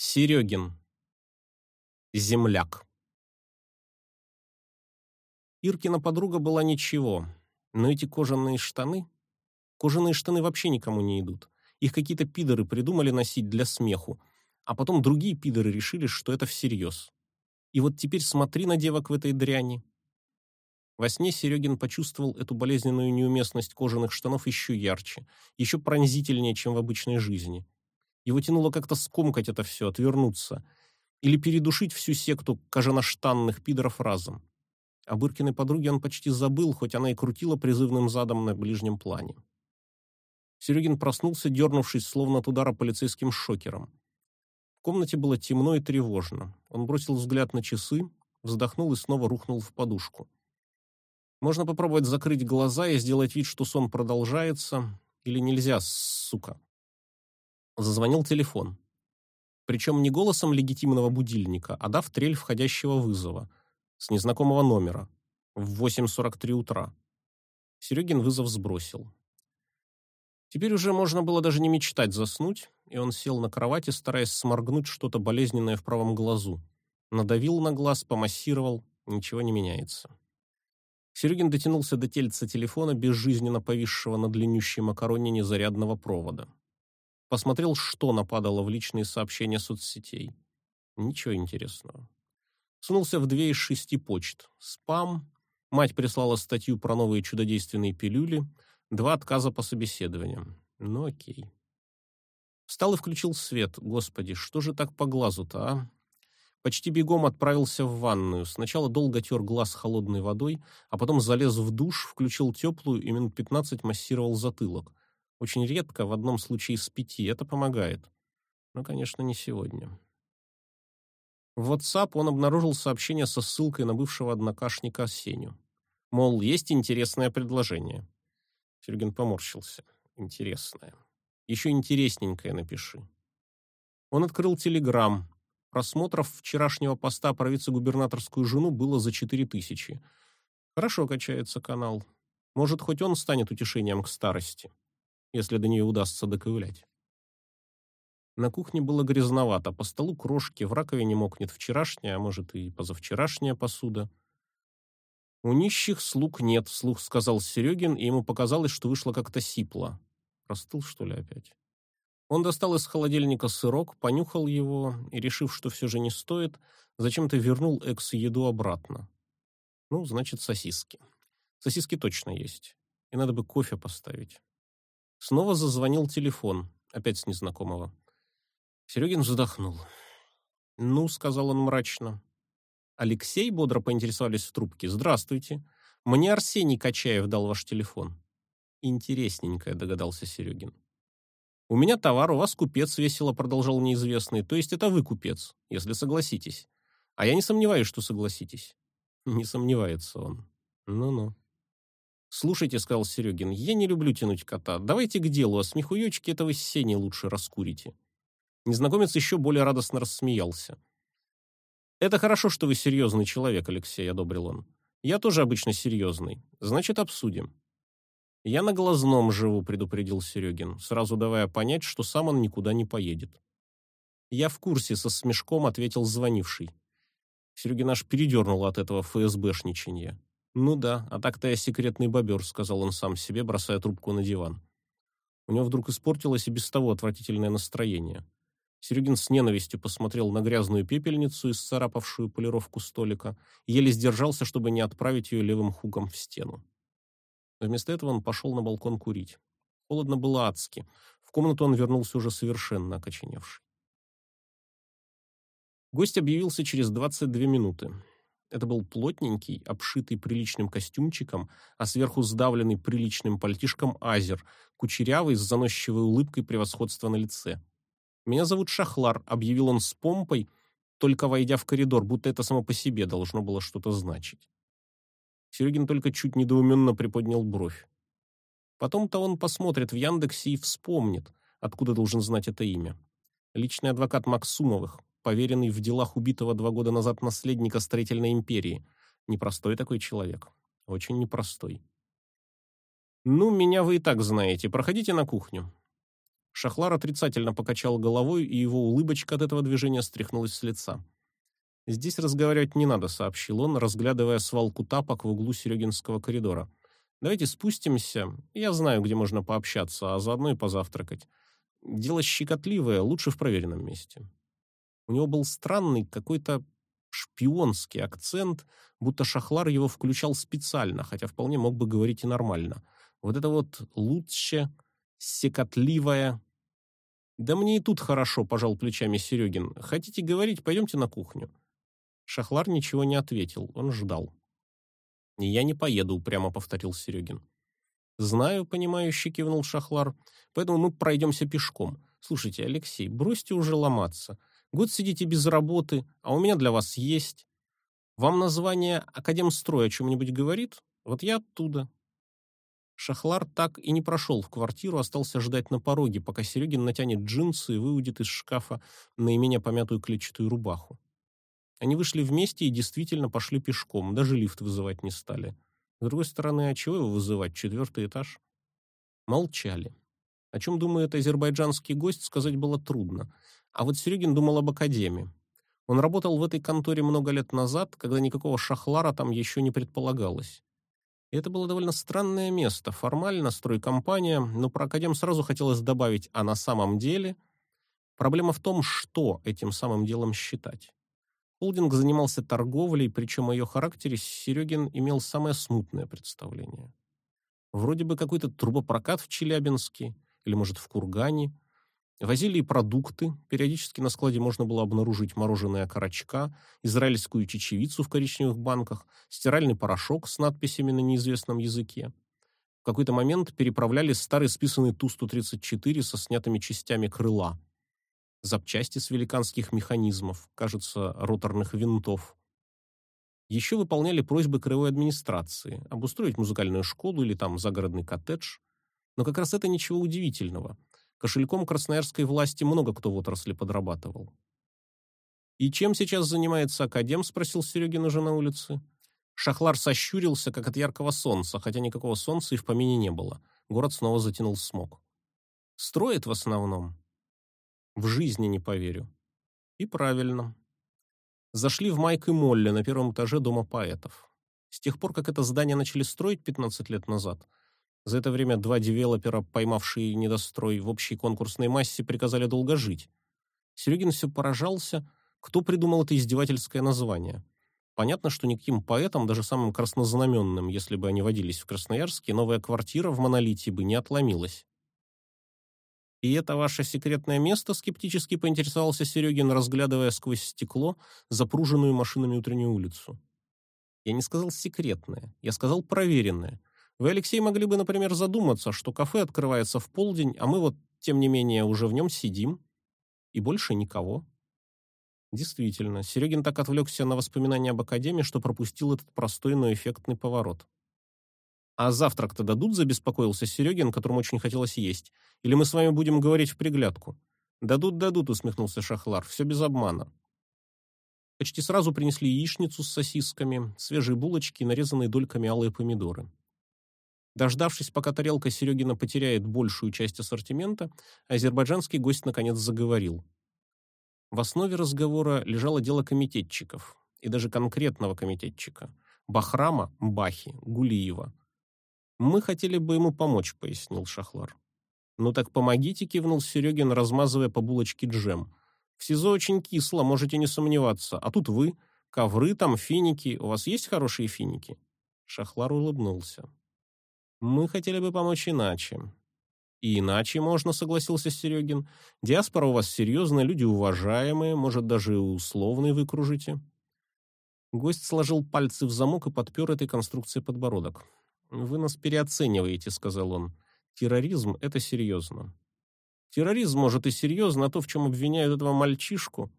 Серегин. Земляк. Иркина подруга была ничего, но эти кожаные штаны... Кожаные штаны вообще никому не идут. Их какие-то пидоры придумали носить для смеху, а потом другие пидоры решили, что это всерьез. И вот теперь смотри на девок в этой дряни. Во сне Серегин почувствовал эту болезненную неуместность кожаных штанов еще ярче, еще пронзительнее, чем в обычной жизни. Его тянуло как-то скомкать это все, отвернуться. Или передушить всю секту кожаноштанных пидоров разом. О Быркиной подруге он почти забыл, хоть она и крутила призывным задом на ближнем плане. Серегин проснулся, дернувшись, словно от удара полицейским шокером. В комнате было темно и тревожно. Он бросил взгляд на часы, вздохнул и снова рухнул в подушку. Можно попробовать закрыть глаза и сделать вид, что сон продолжается, или нельзя, сука. Зазвонил телефон. Причем не голосом легитимного будильника, а дав трель входящего вызова с незнакомого номера в 8.43 утра. Серегин вызов сбросил. Теперь уже можно было даже не мечтать заснуть, и он сел на кровати, стараясь сморгнуть что-то болезненное в правом глазу. Надавил на глаз, помассировал, ничего не меняется. Серегин дотянулся до тельца телефона, безжизненно повисшего на длиннющей макаронине зарядного провода. Посмотрел, что нападало в личные сообщения соцсетей. Ничего интересного. Сунулся в две из шести почт. Спам. Мать прислала статью про новые чудодейственные пилюли. Два отказа по собеседованиям. Ну окей. Встал и включил свет. Господи, что же так по глазу-то, а? Почти бегом отправился в ванную. Сначала долго тер глаз холодной водой, а потом залез в душ, включил теплую и минут пятнадцать массировал затылок. Очень редко, в одном случае из пяти, это помогает. Но, конечно, не сегодня. В WhatsApp он обнаружил сообщение со ссылкой на бывшего однокашника Сеню. Мол, есть интересное предложение. Сергин поморщился. Интересное. Еще интересненькое напиши. Он открыл Телеграм. Просмотров вчерашнего поста про вице-губернаторскую жену было за четыре тысячи. Хорошо качается канал. Может, хоть он станет утешением к старости если до нее удастся доковылять. На кухне было грязновато, по столу крошки, в раковине мокнет вчерашняя, а может и позавчерашняя посуда. «У нищих слуг нет», — слух сказал Серегин, и ему показалось, что вышло как-то сипло. Простыл, что ли, опять? Он достал из холодильника сырок, понюхал его и, решив, что все же не стоит, зачем-то вернул экс-еду обратно. Ну, значит, сосиски. Сосиски точно есть. И надо бы кофе поставить. Снова зазвонил телефон, опять с незнакомого. Серегин вздохнул. «Ну», — сказал он мрачно. «Алексей?» — бодро поинтересовались в трубке. «Здравствуйте. Мне Арсений Качаев дал ваш телефон». «Интересненькое», — догадался Серегин. «У меня товар, у вас купец», — весело продолжал неизвестный. «То есть это вы купец, если согласитесь. А я не сомневаюсь, что согласитесь». Не сомневается он. Ну-ну. «Слушайте», — сказал Серегин, — «я не люблю тянуть кота. Давайте к делу, а смехуёчки этого сени лучше раскурите». Незнакомец еще более радостно рассмеялся. «Это хорошо, что вы серьезный человек, Алексей», — одобрил он. «Я тоже обычно серьезный. Значит, обсудим». «Я на глазном живу», — предупредил Серегин, сразу давая понять, что сам он никуда не поедет. «Я в курсе», — со смешком ответил звонивший. Серегин аж передернул от этого ФСБшничанья. «Ну да, а так-то я секретный бобер», — сказал он сам себе, бросая трубку на диван. У него вдруг испортилось и без того отвратительное настроение. Серегин с ненавистью посмотрел на грязную пепельницу, исцарапавшую полировку столика, еле сдержался, чтобы не отправить ее левым хуком в стену. Вместо этого он пошел на балкон курить. Холодно было адски. В комнату он вернулся уже совершенно окоченевший. Гость объявился через 22 минуты. Это был плотненький, обшитый приличным костюмчиком, а сверху сдавленный приличным пальтишком азер, кучерявый с заносчивой улыбкой превосходства на лице. «Меня зовут Шахлар», — объявил он с помпой, только войдя в коридор, будто это само по себе должно было что-то значить. Серегин только чуть недоуменно приподнял бровь. Потом-то он посмотрит в Яндексе и вспомнит, откуда должен знать это имя. Личный адвокат Максумовых, поверенный в делах убитого два года назад наследника строительной империи. Непростой такой человек. Очень непростой. «Ну, меня вы и так знаете. Проходите на кухню». Шахлар отрицательно покачал головой, и его улыбочка от этого движения стряхнулась с лица. «Здесь разговаривать не надо», — сообщил он, разглядывая свалку тапок в углу Серегинского коридора. «Давайте спустимся. Я знаю, где можно пообщаться, а заодно и позавтракать. Дело щекотливое, лучше в проверенном месте». У него был странный какой-то шпионский акцент, будто Шахлар его включал специально, хотя вполне мог бы говорить и нормально. Вот это вот лучше, секотливое, «Да мне и тут хорошо», — пожал плечами Серегин. «Хотите говорить, пойдемте на кухню». Шахлар ничего не ответил, он ждал. «Я не поеду», — упрямо повторил Серегин. «Знаю», — понимающе кивнул Шахлар, «поэтому мы пройдемся пешком. Слушайте, Алексей, бросьте уже ломаться. Год сидите без работы, а у меня для вас есть. Вам название Академстроя о чем-нибудь говорит? Вот я оттуда. Шахлар так и не прошел в квартиру, остался ждать на пороге, пока Серегин натянет джинсы и выудит из шкафа наименее помятую клетчатую рубаху. Они вышли вместе и действительно пошли пешком, даже лифт вызывать не стали. С другой стороны, а чего его вызывать, четвертый этаж? Молчали. О чем думает азербайджанский гость, сказать было трудно. А вот Серегин думал об академии. Он работал в этой конторе много лет назад, когда никакого шахлара там еще не предполагалось. И это было довольно странное место. Формально стройкомпания, но про Академ сразу хотелось добавить «а на самом деле». Проблема в том, что этим самым делом считать. Холдинг занимался торговлей, причем о ее характере Серегин имел самое смутное представление. Вроде бы какой-то трубопрокат в Челябинске, или, может, в Кургане – Возили и продукты. Периодически на складе можно было обнаружить мороженое окорочка, израильскую чечевицу в коричневых банках, стиральный порошок с надписями на неизвестном языке. В какой-то момент переправляли старый списанный Ту-134 со снятыми частями крыла. Запчасти с великанских механизмов, кажется, роторных винтов. Еще выполняли просьбы краевой администрации обустроить музыкальную школу или там загородный коттедж. Но как раз это ничего удивительного – Кошельком красноярской власти много кто в отрасли подрабатывал. «И чем сейчас занимается академ?» – спросил Серегин уже на улице. Шахлар сощурился, как от яркого солнца, хотя никакого солнца и в помине не было. Город снова затянул смог. «Строит в основном?» «В жизни не поверю». «И правильно». Зашли в Майк и Молли на первом этаже Дома поэтов. С тех пор, как это здание начали строить 15 лет назад, за это время два девелопера, поймавшие недострой в общей конкурсной массе, приказали долго жить. Серегин все поражался, кто придумал это издевательское название. Понятно, что никаким поэтам, даже самым краснознаменным, если бы они водились в Красноярске, новая квартира в Монолите бы не отломилась. «И это ваше секретное место?» — скептически поинтересовался Серегин, разглядывая сквозь стекло запруженную машинами утреннюю улицу. «Я не сказал секретное, я сказал проверенное. Вы, Алексей, могли бы, например, задуматься, что кафе открывается в полдень, а мы вот, тем не менее, уже в нем сидим. И больше никого. Действительно, Серегин так отвлекся на воспоминания об Академии, что пропустил этот простой, но эффектный поворот. «А завтрак-то дадут?» – забеспокоился Серегин, которому очень хотелось есть. «Или мы с вами будем говорить в приглядку?» «Дадут, дадут», – усмехнулся Шахлар. «Все без обмана». Почти сразу принесли яичницу с сосисками, свежие булочки и нарезанные дольками алые помидоры. Дождавшись, пока тарелка Серегина потеряет большую часть ассортимента, азербайджанский гость наконец заговорил. В основе разговора лежало дело комитетчиков, и даже конкретного комитетчика – Бахрама, Бахи, Гулиева. «Мы хотели бы ему помочь», – пояснил Шахлар. «Ну так помогите», – кивнул Серегин, размазывая по булочке джем. «В СИЗО очень кисло, можете не сомневаться. А тут вы, ковры там, финики. У вас есть хорошие финики?» Шахлар улыбнулся. Мы хотели бы помочь иначе. И иначе можно, согласился Серегин. Диаспора у вас серьезная, люди уважаемые, может, даже условные вы кружите. Гость сложил пальцы в замок и подпер этой конструкцией подбородок. «Вы нас переоцениваете», — сказал он. «Терроризм — это серьезно». «Терроризм, может, и серьезно, а то, в чем обвиняют этого мальчишку...»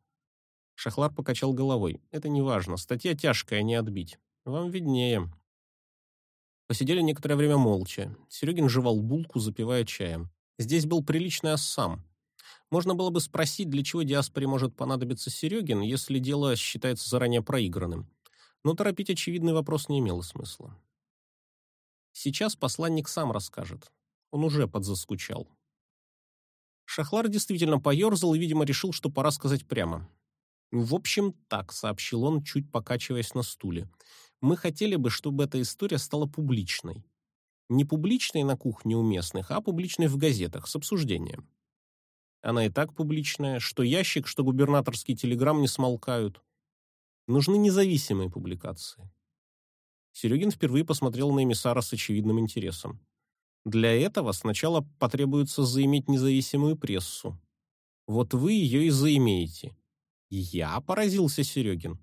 Шахлар покачал головой. «Это не важно. Статья тяжкая, не отбить. Вам виднее. Посидели некоторое время молча. Серегин жевал булку, запивая чаем. Здесь был приличный ассам. Можно было бы спросить, для чего диаспоре может понадобиться Серегин, если дело считается заранее проигранным. Но торопить очевидный вопрос не имело смысла. Сейчас посланник сам расскажет. Он уже подзаскучал. Шахлар действительно поерзал и, видимо, решил, что пора сказать прямо. «В общем, так», — сообщил он, чуть покачиваясь на стуле. «Мы хотели бы, чтобы эта история стала публичной. Не публичной на кухне у местных, а публичной в газетах, с обсуждением. Она и так публичная, что ящик, что губернаторский телеграмм не смолкают. Нужны независимые публикации». Серегин впервые посмотрел на эмиссара с очевидным интересом. Для этого сначала потребуется заиметь независимую прессу. Вот вы ее и заимеете. Я поразился Серегин.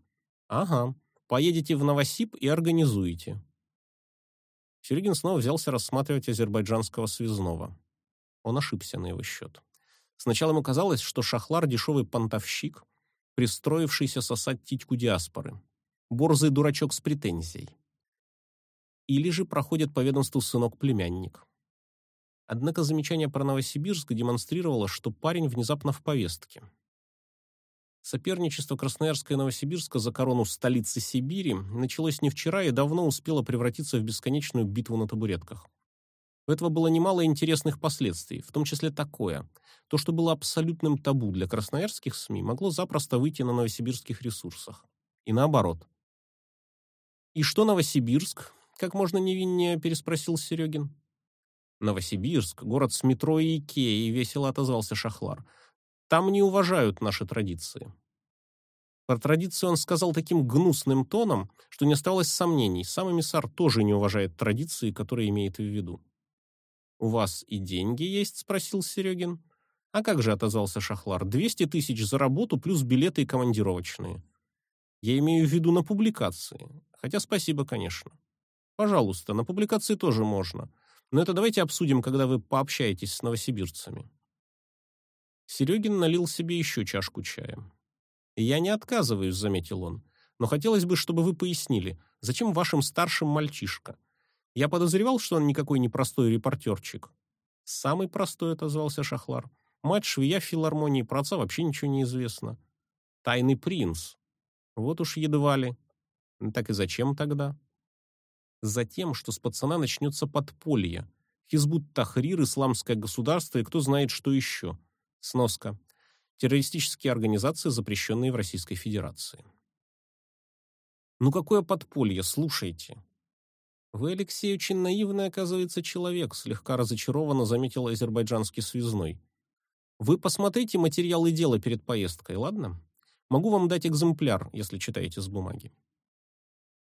Ага, поедете в Новосиб и организуете. Серегин снова взялся рассматривать азербайджанского связного. Он ошибся на его счет. Сначала ему казалось, что Шахлар – дешевый понтовщик, пристроившийся сосать титьку диаспоры. Борзый дурачок с претензией или же проходит по ведомству сынок-племянник. Однако замечание про Новосибирск демонстрировало, что парень внезапно в повестке. Соперничество Красноярска и Новосибирска за корону столицы Сибири началось не вчера и давно успело превратиться в бесконечную битву на табуретках. У этого было немало интересных последствий, в том числе такое. То, что было абсолютным табу для красноярских СМИ, могло запросто выйти на новосибирских ресурсах. И наоборот. И что Новосибирск, как можно невиннее переспросил Серегин. Новосибирск, город с метро и Икеей, весело отозвался Шахлар. Там не уважают наши традиции. Про традиции он сказал таким гнусным тоном, что не осталось сомнений. Сам эмиссар тоже не уважает традиции, которые имеет в виду. «У вас и деньги есть?» – спросил Серегин. «А как же?» – отозвался Шахлар. «Двести тысяч за работу плюс билеты и командировочные. Я имею в виду на публикации. Хотя спасибо, конечно». Пожалуйста, на публикации тоже можно. Но это давайте обсудим, когда вы пообщаетесь с новосибирцами. Серегин налил себе еще чашку чая. «Я не отказываюсь», — заметил он. «Но хотелось бы, чтобы вы пояснили, зачем вашим старшим мальчишка? Я подозревал, что он никакой не простой репортерчик». «Самый простой», — отозвался Шахлар. «Мать швея филармонии, про отца вообще ничего не известно». «Тайный принц». «Вот уж едва ли». «Так и зачем тогда?» Затем, что с пацана начнется подполье. Хизбут Тахрир, исламское государство и кто знает что еще. Сноска. Террористические организации, запрещенные в Российской Федерации. Ну какое подполье, слушайте. Вы, Алексей, очень наивный, оказывается, человек, слегка разочарованно заметил азербайджанский связной. Вы посмотрите материалы дела перед поездкой, ладно? Могу вам дать экземпляр, если читаете с бумаги.